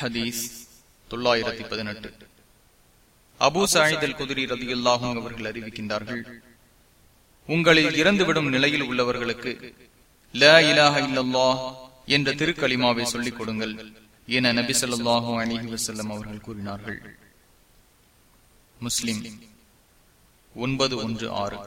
ஹதீஸ் தொள்ளாயிரத்தி பதினெட்டு. அபூ சாயிதல் குதிரி ரதியுல்லாகும் அவர்கள் அறிவிக்கின்றார்கள் உங்களில் இறந்துவிடும் நிலையில் உள்ளவர்களுக்கு ல இலாஹ இல்லல்லா என்ற திருக்களிமாவை சொல்லிக் கொடுங்கள் என நபி சொல்லாஹு அலிஹி வசல்லம் அவர்கள் கூறினார்கள். முஸ்லிம் ஒன்பது ஒன்று ஆறு.